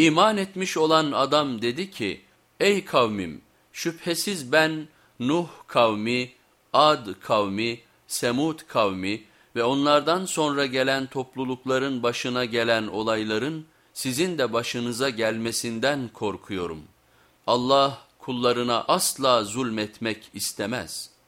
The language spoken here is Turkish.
İman etmiş olan adam dedi ki, ey kavmim şüphesiz ben Nuh kavmi, Ad kavmi, Semud kavmi ve onlardan sonra gelen toplulukların başına gelen olayların sizin de başınıza gelmesinden korkuyorum. Allah kullarına asla zulmetmek istemez.''